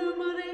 Money.